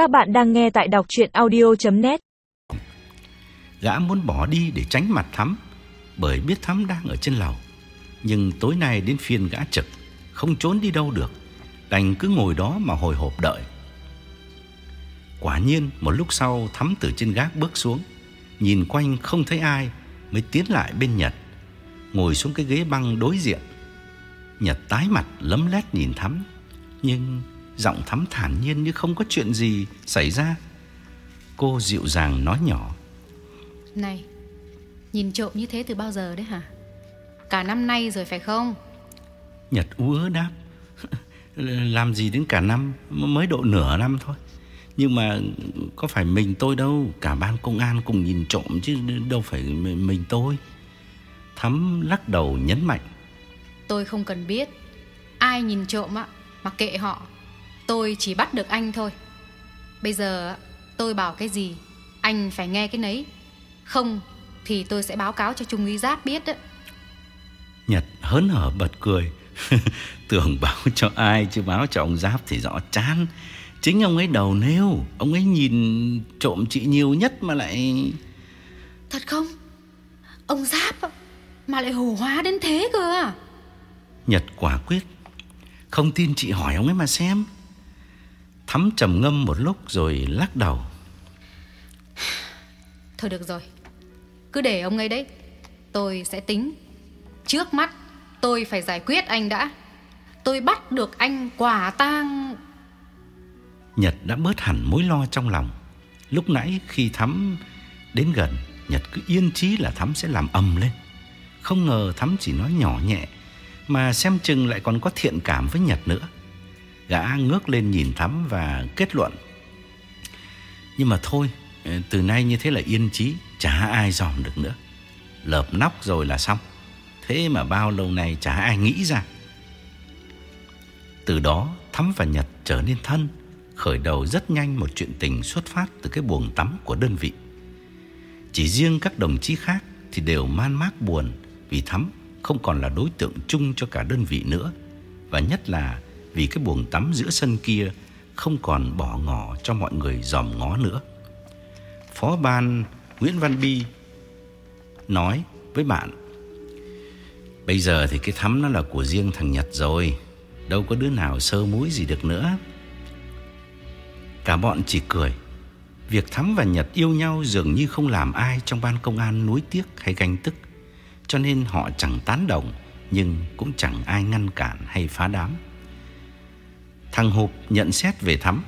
Các bạn đang nghe tại đọc chuyện audio.net Gã muốn bỏ đi để tránh mặt Thắm, Bởi biết Thắm đang ở trên lầu. Nhưng tối nay đến phiên gã trực, Không trốn đi đâu được. Đành cứ ngồi đó mà hồi hộp đợi. Quả nhiên, một lúc sau, Thắm từ trên gác bước xuống, Nhìn quanh không thấy ai, Mới tiến lại bên Nhật. Ngồi xuống cái ghế băng đối diện. Nhật tái mặt lấm lét nhìn Thắm, Nhưng giọng Thắm thản nhiên như không có chuyện gì xảy ra. Cô dịu dàng nói nhỏ. Này Nhìn trộm như thế từ bao giờ đấy hả? Cả năm nay rồi phải không? Nhật ú đáp. Làm gì đến cả năm Mới độ nửa năm thôi. Nhưng mà có phải mình tôi đâu Cả ban công an cùng nhìn trộm Chứ đâu phải mình tôi. Thắm lắc đầu nhấn mạnh. Tôi không cần biết. Ai nhìn trộm á Mặc kệ họ Tôi chỉ bắt được anh thôi. Bây giờ tôi bảo cái gì Anh phải nghe cái nấy. Không thì tôi sẽ báo cáo cho Trung úy Giáp biết đó. Nhật hớn hở bật cười. Tưởng báo cho ai chứ báo cho ông Giáp thì rõ chán. Chính ông ấy đầu nêu Ông ấy nhìn trộm chị nhiều nhất mà lại Thật không? Ông Giáp Mà lại hổ hóa đến thế cơ à? Nhật quả quyết. Không tin chị hỏi ông ấy mà xem Thắm trầm ngâm một lúc rồi lắc đầu. Thôi được rồi Cứ để ông ấy đấy. Tôi sẽ tính. Trước mắt tôi phải giải quyết anh đã. Tôi bắt được anh quả tang. Nhật đã bớt hẳn mối lo trong lòng. Lúc nãy khi Thắm đến gần Nhật cứ yên chí là Thắm sẽ làm ầm lên. Không ngờ Thắm chỉ nói nhỏ nhẹ Mà xem chừng lại còn có thiện cảm với Nhật nữa Gã ngước lên nhìn Thắm và kết luận. Nhưng mà thôi ờ, Từ nay như thế là yên chí, Chả ai dòm được nữa. Lợp nóc rồi là xong. Thế mà bao lâu nay chả ai nghĩ ra. Từ đó, Thắm và Nhật trở nên thân, Khởi đầu rất nhanh một chuyện tình xuất phát từ cái buồng tắm của đơn vị. Chỉ riêng các đồng chí khác thì đều man mác buồn Vì Thắm không còn là đối tượng chung cho cả đơn vị nữa, Và nhất là vì cái buồng tắm giữa sân kia Không còn bỏ ngỏ cho mọi người dòm ngó nữa. Phó ban Nguyễn Văn Bi nói với bạn, Bây giờ thì cái thắm nó là của riêng thằng Nhật rồi, Đâu có đứa nào sơ múi gì được nữa. Cả bọn chỉ cười. Việc Thắm và Nhật yêu nhau dường như không làm ai trong ban công an nuối tiếc hay ganh tức, Cho nên họ chẳng tán đồng, Nhưng cũng chẳng ai ngăn cản hay phá đám. Thằng Hộp nhận xét về Thắm.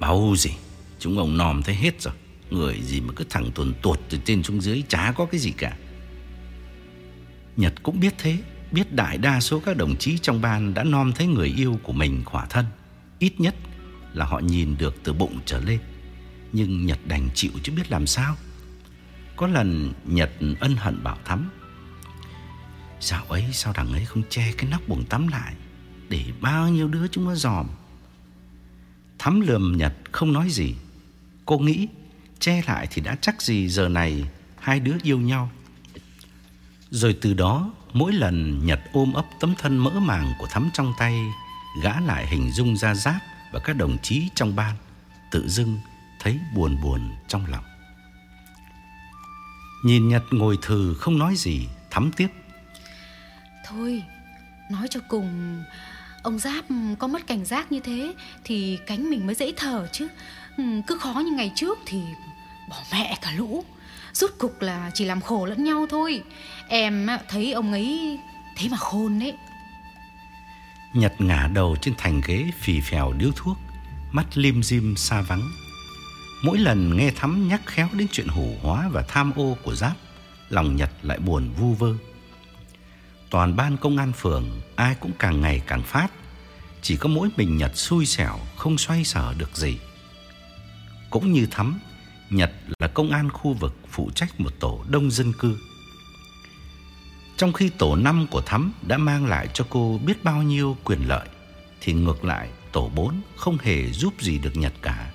Bao gì? Chúng ông nòm thấy hết rồi. Người gì mà cứ thẳng tuần tuột từ trên xuống dưới Chả có cái gì cả. Nhật cũng biết thế. Biết đại đa số các đồng chí trong ban Đã nom thấy người yêu của mình khỏa thân. Ít nhất là họ nhìn được từ bụng trở lên. Nhưng Nhật đành chịu chứ biết làm sao. Có lần Nhật ân hận bảo Thắm. Dạo ấy sao đằng ấy không che cái nắp buồng tắm lại? Để bao nhiêu đứa chúng nó dòm. Thắm lườm Nhật không nói gì. Cô nghĩ Che lại thì đã chắc gì giờ này Hai đứa yêu nhau. Rồi từ đó, Mỗi lần Nhật ôm ấp tấm thân mỡ màng của Thắm trong tay, Gã lại hình dung ra Giáp Và các đồng chí trong ban, Tự dưng thấy buồn buồn trong lòng. Nhìn Nhật ngồi thừ không nói gì, Thắm tiếp. Thôi, Nói cho cùng Ông Giáp ừ, có mất cảnh giác như thế Thì cánh mình mới dễ thở chứ. Ừ, cứ khó như ngày trước thì Bỏ mẹ cả lũ. Rút cục là chỉ làm khổ lẫn nhau thôi. Em thấy ông ấy Thế mà khôn đấy. Nhật ngả đầu trên thành ghế Phì phèo điếu thuốc, Mắt lim dim xa vắng. Mỗi lần nghe Thắm nhắc khéo đến chuyện hủ hóa Và tham ô của Giáp, Lòng Nhật lại buồn vu vơ. Toàn ban công an phường Ai cũng càng ngày càng phát. Chỉ có mỗi mình Nhật xui xẻo Không xoay sở được gì. Cũng như Thắm Nhật là công an khu vực phụ trách một tổ đông dân cư. Trong khi tổ 5 của Thắm đã mang lại cho cô biết bao nhiêu quyền lợi, thì ngược lại tổ 4 không hề giúp gì được Nhật cả,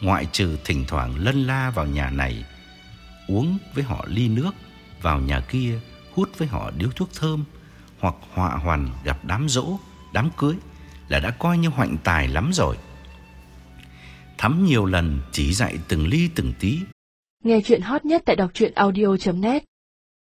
ngoại trừ thỉnh thoảng lân la vào nhà này, uống với họ ly nước, vào nhà kia hút với họ điếu thuốc thơm, hoặc họa hoàn gặp đám dỗ, đám cưới là đã coi như hoạnh tài lắm rồi. Thắm nhiều lần chỉ dạy từng ly từng tí. Nghe chuyện hot nhất tại đọc truyện audio.net